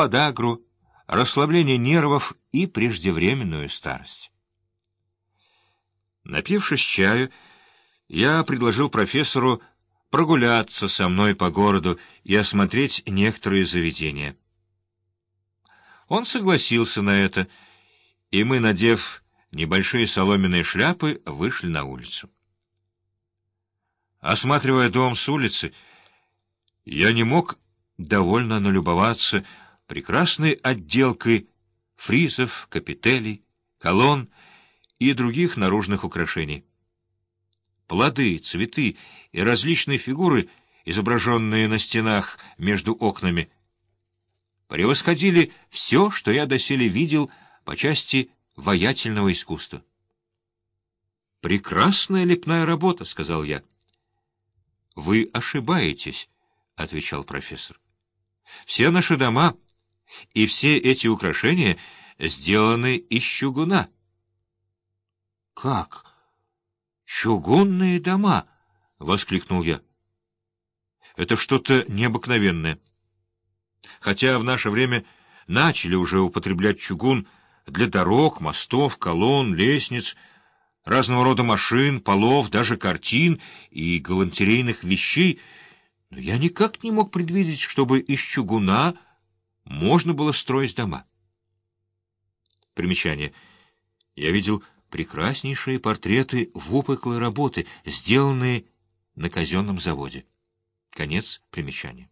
подагру, расслабление нервов и преждевременную старость. Напившись чаю, я предложил профессору прогуляться со мной по городу и осмотреть некоторые заведения. Он согласился на это, и мы, надев небольшие соломенные шляпы, вышли на улицу. Осматривая дом с улицы, я не мог довольно налюбоваться прекрасной отделкой фризов, капителей, колонн и других наружных украшений. Плоды, цветы и различные фигуры, изображенные на стенах между окнами, превосходили все, что я доселе видел по части воятельного искусства. «Прекрасная лепная работа», — сказал я. «Вы ошибаетесь», — отвечал профессор. «Все наши дома и все эти украшения сделаны из чугуна». «Как? Чугунные дома?» — воскликнул я. «Это что-то необыкновенное. Хотя в наше время начали уже употреблять чугун для дорог, мостов, колонн, лестниц, разного рода машин, полов, даже картин и галантерейных вещей, но я никак не мог предвидеть, чтобы из чугуна можно было строить дома. Примечание. Я видел прекраснейшие портреты выпуклой работы, сделанные на казенном заводе. Конец примечания.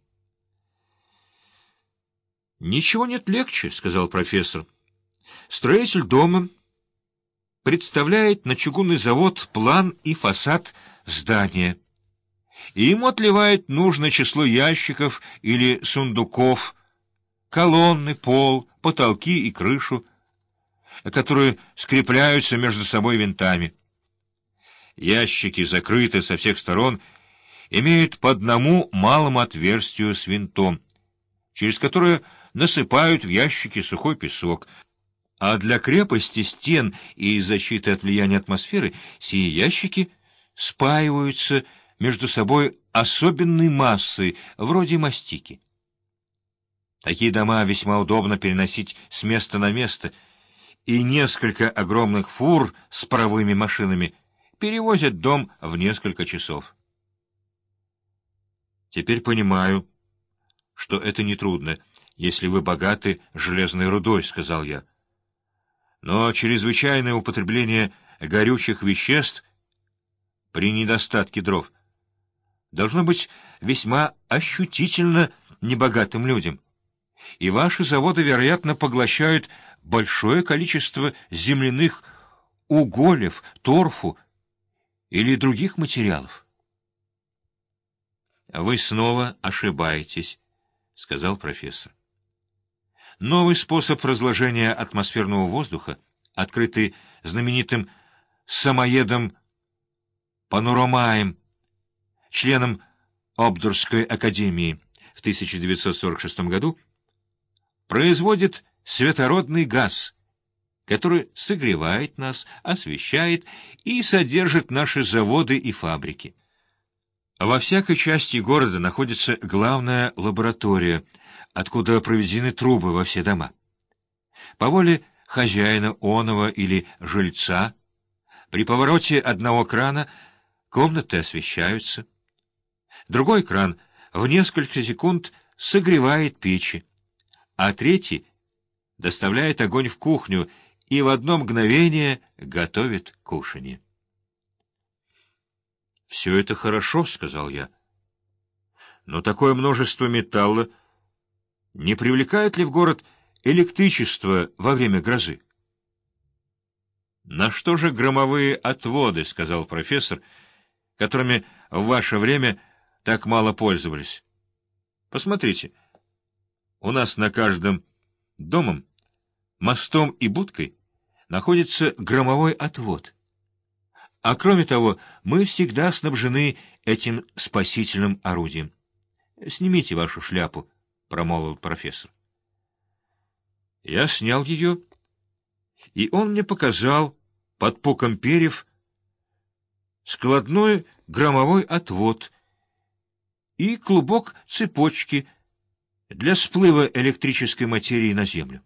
«Ничего нет легче», — сказал профессор. «Строитель дома представляет на чугунный завод план и фасад здания, и ему отливает нужное число ящиков или сундуков, колонны, пол, потолки и крышу, которые скрепляются между собой винтами. Ящики, закрыты со всех сторон, имеют по одному малому отверстию с винтом, через которое насыпают в ящики сухой песок, а для крепости стен и защиты от влияния атмосферы сие ящики спаиваются между собой особенной массой, вроде мастики. Такие дома весьма удобно переносить с места на место, и несколько огромных фур с паровыми машинами перевозят дом в несколько часов. Теперь понимаю, что это нетрудно, если вы богаты железной рудой, — сказал я. Но чрезвычайное употребление горючих веществ при недостатке дров должно быть весьма ощутительно небогатым людям, и ваши заводы, вероятно, поглощают большое количество земляных уголев, торфу или других материалов. — Вы снова ошибаетесь, — сказал профессор. Новый способ разложения атмосферного воздуха, открытый знаменитым самоедом Паноромаем, членом Обдурской академии в 1946 году, производит светородный газ, который согревает нас, освещает и содержит наши заводы и фабрики. Во всякой части города находится главная лаборатория — откуда проведены трубы во все дома. По воле хозяина оного или жильца, при повороте одного крана комнаты освещаются. Другой кран в несколько секунд согревает печи, а третий доставляет огонь в кухню и в одно мгновение готовит кушанье. «Все это хорошо», — сказал я. «Но такое множество металла не привлекает ли в город электричество во время грозы? — На что же громовые отводы, — сказал профессор, — которыми в ваше время так мало пользовались? Посмотрите, у нас на каждом домом, мостом и будкой находится громовой отвод. А кроме того, мы всегда снабжены этим спасительным орудием. Снимите вашу шляпу. — промолвил профессор. Я снял ее, и он мне показал под пуком перьев складной громовой отвод и клубок цепочки, для сплыва электрической материи на Землю.